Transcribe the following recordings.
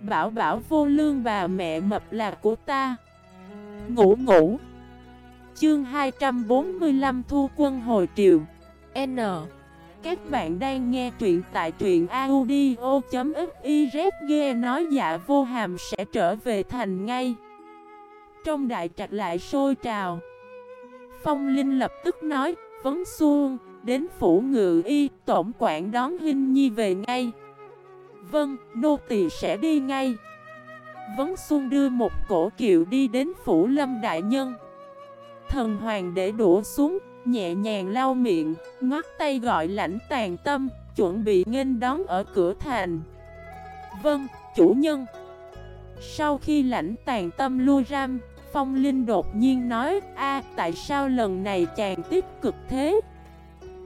Bảo bảo vô lương bà mẹ mập là của ta. Ngủ ngủ. Chương 245 Thu quân hồi triều. N. Các bạn đang nghe truyện tại truyện audio.xyz nói dạ vô hàm sẽ trở về thành ngay. Trong đại trạch lại sôi trào. Phong Linh lập tức nói, Vấn xuông Đến phủ ngự y, Tổng quản đón Hinh Nhi về ngay. Vâng, nô tỳ sẽ đi ngay. Vấn Xuân đưa một cổ kiệu đi đến phủ lâm đại nhân. Thần hoàng để đũa xuống, nhẹ nhàng lau miệng, Ngót tay gọi lãnh tàn tâm, chuẩn bị nghênh đón ở cửa thành. Vâng, chủ nhân. Sau khi lãnh tàn tâm lui ram, Phong Linh đột nhiên nói a tại sao lần này chàng tích cực thế?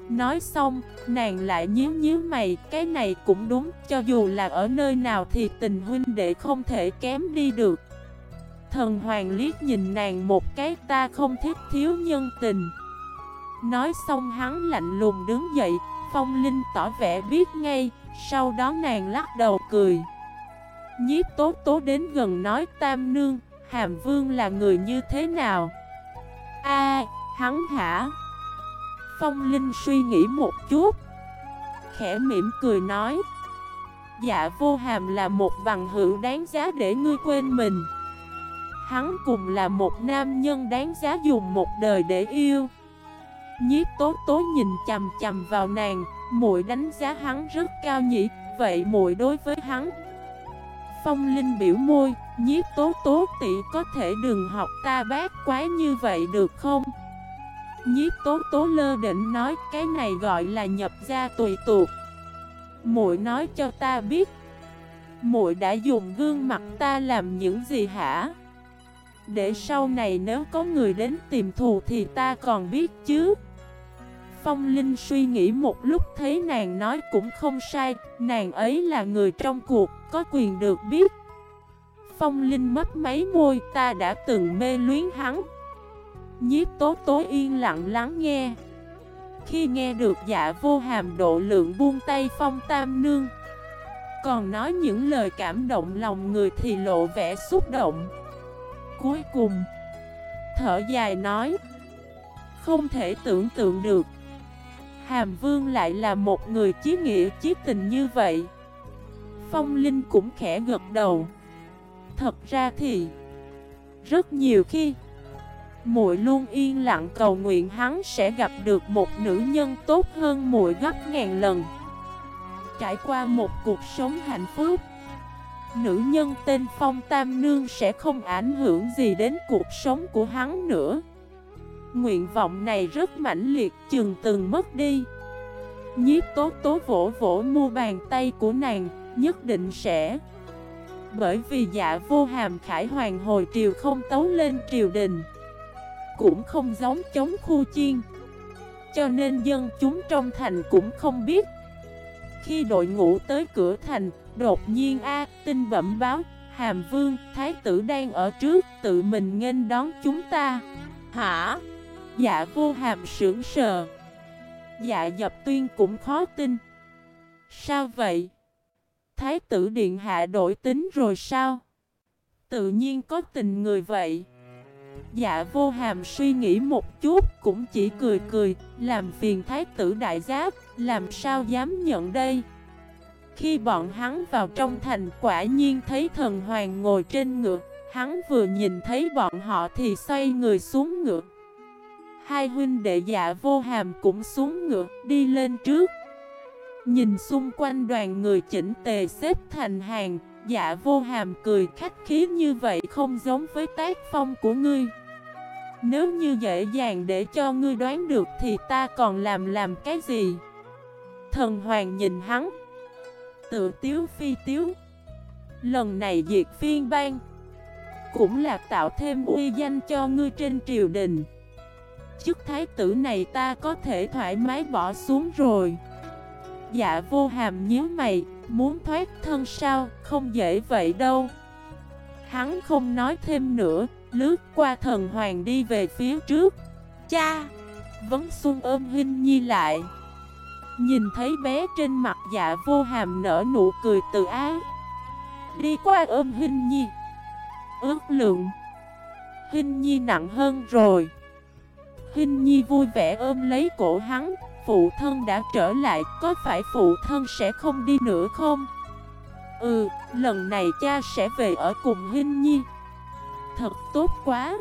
Nói xong, nàng lại nhíu nhíu mày, cái này cũng đúng, cho dù là ở nơi nào thì tình huynh đệ không thể kém đi được. Thần hoàng liếc nhìn nàng một cái ta không thích thiếu nhân tình. Nói xong hắn lạnh lùng đứng dậy, phong linh tỏ vẻ biết ngay, sau đó nàng lắc đầu cười. Nhiếp tố tố đến gần nói tam nương, hàm vương là người như thế nào? a hắn hả? Phong Linh suy nghĩ một chút. Khẽ mỉm cười nói Dạ vô hàm là một bằng hữu đáng giá để ngươi quên mình. Hắn cùng là một nam nhân đáng giá dùng một đời để yêu. Nhiếp tố tố nhìn chầm chầm vào nàng, muội đánh giá hắn rất cao nhỉ, Vậy muội đối với hắn. Phong Linh biểu môi, Nhiếp tố tố, tỷ có thể đừng học ta bác quái như vậy được không? Nhiếp tố tố lơ định nói cái này gọi là nhập gia tùy tuột muội nói cho ta biết muội đã dùng gương mặt ta làm những gì hả? Để sau này nếu có người đến tìm thù thì ta còn biết chứ? Phong Linh suy nghĩ một lúc thấy nàng nói cũng không sai Nàng ấy là người trong cuộc, có quyền được biết. Phong Linh mất mấy môi ta đã từng mê luyến hắn Nhiếp tố tố yên lặng lắng nghe. Khi nghe được dạ vô hàm độ lượng buông tay phong tam nương, Còn nói những lời cảm động lòng người thì lộ vẻ xúc động. Cuối cùng, Thở dài nói, Không thể tưởng tượng được, Hàm vương lại là một người chí nghĩa chí tình như vậy. Phong Linh cũng khẽ gật đầu. Thật ra thì, Rất nhiều khi muội luôn yên lặng cầu nguyện hắn sẽ gặp được một nữ nhân tốt hơn muội gấp ngàn lần. Trải qua một cuộc sống hạnh phúc, nữ nhân tên Phong Tam Nương sẽ không ảnh hưởng gì đến cuộc sống của hắn nữa. Nguyện vọng này rất mãnh liệt chừng từng mất đi. Nhiếp tố tố vỗ vỗ mua bàn tay của nàng, nhất định sẽ. Bởi vì dạ vô hàm khải hoàng hồi triều không tấu lên triều đình cũng không giống chống khu chiên Cho nên dân chúng trong thành cũng không biết Khi đội ngũ tới cửa thành, Đột nhiên A, tin bẩm báo, Hàm vương, thái tử đang ở trước, Tự mình nghênh đón chúng ta Hả? Dạ vô hàm sưởng sờ Dạ dập tuyên cũng khó tin Sao vậy? Thái tử điện hạ đổi tính rồi sao? Tự nhiên có tình người vậy Dạ vô hàm suy nghĩ một chút, cũng chỉ cười cười, Làm phiền thái tử đại giáp, Làm sao dám nhận đây? Khi bọn hắn vào trong thành, quả nhiên thấy thần hoàng ngồi trên ngựa. Hắn vừa nhìn thấy bọn họ thì xoay người xuống ngựa. Hai huynh đệ dạ vô hàm cũng xuống ngựa, đi lên trước. Nhìn xung quanh đoàn người chỉnh tề xếp thành hàng Dạ vô hàm cười, khách khí như vậy không giống với tác phong của ngươi. Nếu như dễ dàng để cho ngươi đoán được thì ta còn làm làm cái gì? Thần hoàng nhìn hắn. Tự tiếu phi tiếu. Lần này diệt phiên bang Cũng là tạo thêm uy danh cho ngươi trên triều đình. Chức thái tử này ta có thể thoải mái bỏ xuống rồi. Dạ vô hàm nhíu mày. Muốn thoát thân sao, không dễ vậy đâu. Hắn không nói thêm nữa, lướt qua thần hoàng đi về phía trước. Cha! Vấn Xuân ôm Hinh Nhi lại. Nhìn thấy bé trên mặt dạ vô hàm nở nụ cười từ ái. Đi qua ôm Hinh Nhi. Ước lượng. Hinh Nhi nặng hơn rồi. Hinh Nhi vui vẻ ôm lấy cổ hắn. Phụ thân đã trở lại Có phải phụ thân sẽ không đi nữa không? Ừ, lần này cha sẽ về ở cùng Hinh Nhi. Thật tốt quá.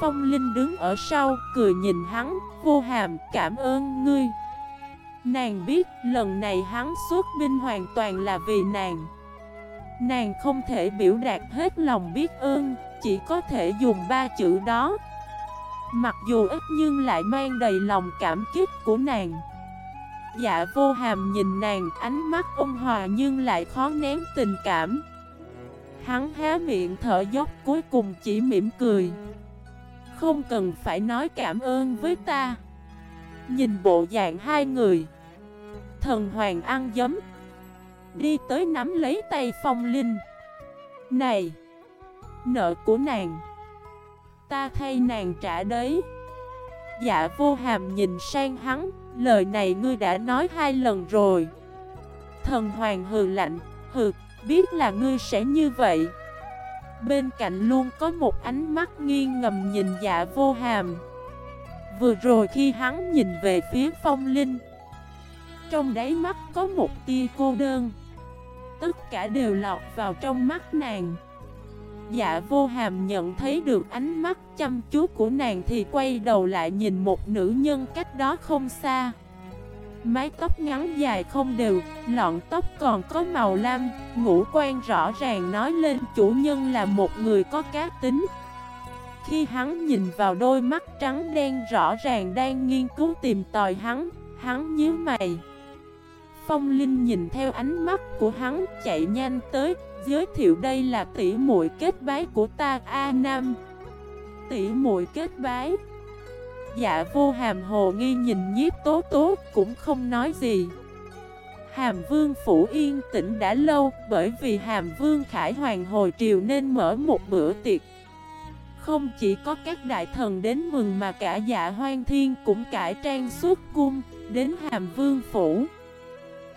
Phong Linh đứng ở sau, cười nhìn hắn, vô hàm, cảm ơn ngươi. Nàng biết lần này hắn xuất binh hoàn toàn là vì nàng. Nàng không thể biểu đạt hết lòng biết ơn, chỉ có thể dùng ba chữ đó. Mặc dù ít nhưng lại mang đầy lòng cảm kích của nàng. Dạ vô hàm nhìn nàng, ánh mắt ôn hòa nhưng lại khó nén tình cảm. Hắn há miệng thở dốc, cuối cùng chỉ mỉm cười. Không cần phải nói cảm ơn với ta. Nhìn bộ dạng hai người. Thần hoàng ăn giấm. Đi tới nắm lấy tay phong linh. Này! Nợ của nàng. Ta thay nàng trả đấy. Dạ vô hàm nhìn sang hắn, Lời này ngươi đã nói hai lần rồi. Thần hoàng hừ lạnh, Hừ, biết là ngươi sẽ như vậy. Bên cạnh luôn có một ánh mắt nghiêng ngầm nhìn dạ vô hàm. Vừa rồi khi hắn nhìn về phía phong linh, Trong đáy mắt có một tia cô đơn. Tất cả đều lọt vào trong mắt nàng. Dạ vô hàm nhận thấy được ánh mắt chăm chú của nàng thì quay đầu lại nhìn một nữ nhân cách đó không xa Mái tóc ngắn dài không đều, lọn tóc còn có màu lam, ngũ quan rõ ràng nói lên chủ nhân là một người có cá tính. Khi hắn nhìn vào đôi mắt trắng đen rõ ràng đang nghiên cứu tìm tòi hắn, hắn nhíu mày. Phong Linh nhìn theo ánh mắt của hắn chạy nhanh tới, giới thiệu đây là tỷ muội kết bái của ta, A Nam. Tỷ muội kết bái. Dạ vô hàm hồ nghi nhìn nhiếp tố tố, cũng không nói gì Hàm vương phủ yên tĩnh đã lâu, Bởi vì hàm vương khải hoàng hồi triều nên mở một bữa tiệc Không chỉ có các đại thần đến mừng mà cả dạ hoang thiên cũng cải trang suốt cung Đến hàm vương phủ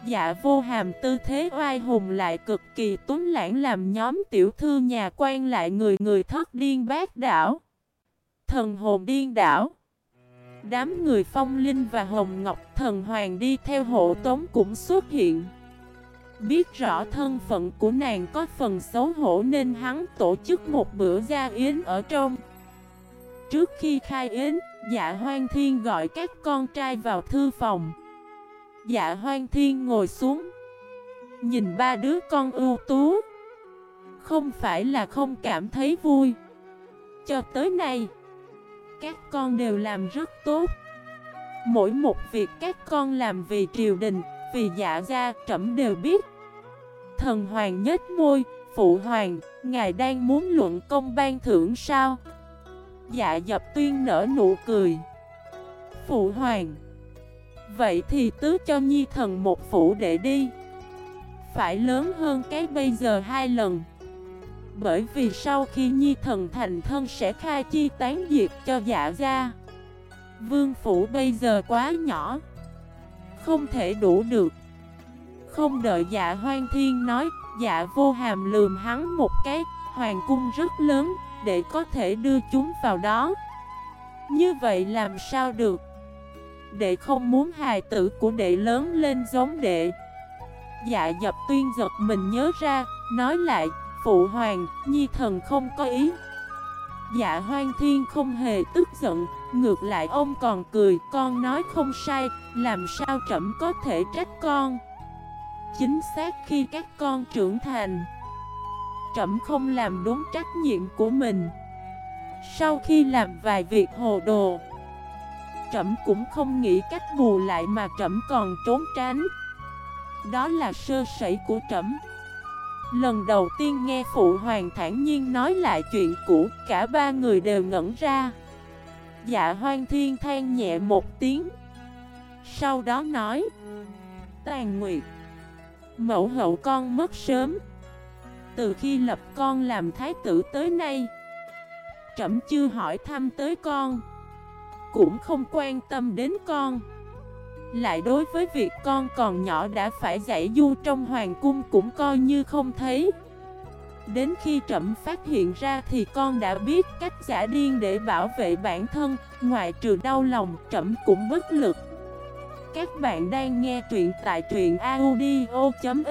Dạ vô hàm tư thế oai hùng lại cực kỳ tuấn lãng làm nhóm tiểu thư nhà quan lại người người thất điên bát đảo. Thần hồn điên đảo. Đám người phong linh và hồng ngọc thần hoàng đi theo hộ tống cũng xuất hiện. Biết rõ thân phận của nàng có phần xấu hổ nên hắn tổ chức một bữa gia yến ở trong. Trước khi khai yến, dạ hoang thiên gọi các con trai vào thư phòng. Dạ hoang thiên ngồi xuống. Nhìn ba đứa con ưu tú. Không phải là không cảm thấy vui. Cho tới nay các con đều làm rất tốt. Mỗi một việc các con làm vì triều đình, vì dạ gia trẫm đều biết. Thần hoàng nhếch môi, phụ hoàng, ngài đang muốn luận công ban thưởng sao? Dạ dập tuyên nở nụ cười. Phụ hoàng Vậy thì tứ cho nhi thần một phủ để đi. Phải lớn hơn cái bây giờ hai lần. Bởi vì sau khi nhi thần thành thân sẽ khai chi tán diệt cho dạ gia. Vương phủ bây giờ quá nhỏ. Không thể đủ được. Không đợi dạ hoang thiên nói Dạ vô hàm lườm hắn một cái, Hoàng cung rất lớn, Để có thể đưa chúng vào đó. Như vậy làm sao được? Đệ không muốn hài tử của đệ lớn lên giống đệ. Dạ dập tuyên giật mình nhớ ra Nói lại Phụ hoàng, nhi thần không có ý. Dạ hoang thiên không hề tức giận Ngược lại ông còn cười Con nói không sai Làm sao trẫm có thể trách con? Chính xác khi các con trưởng thành Trẫm không làm đúng trách nhiệm của mình. Sau khi làm vài việc hồ đồ Trẫm cũng không nghĩ cách bù lại mà trẫm còn trốn tránh Đó là sơ sẩy của trẫm Lần đầu tiên nghe Phụ Hoàng thản nhiên nói lại chuyện cũ, cả ba người đều ngẩn ra. Dạ hoang thiên than nhẹ một tiếng. Sau đó nói, Tàn Nguyệt, mẫu hậu con mất sớm. Từ khi lập con làm thái tử tới nay, trẫm chưa hỏi thăm tới con, cũng không quan tâm đến con. Lại đối với việc con còn nhỏ đã phải giải du trong hoàng cung cũng coi như không thấy. Đến khi trẫm phát hiện ra thì con đã biết cách giả điên để bảo vệ bản thân. Ngoại trừ đau lòng, trẫm cũng bất lực. Các bạn đang nghe truyện tại truyện audio.fif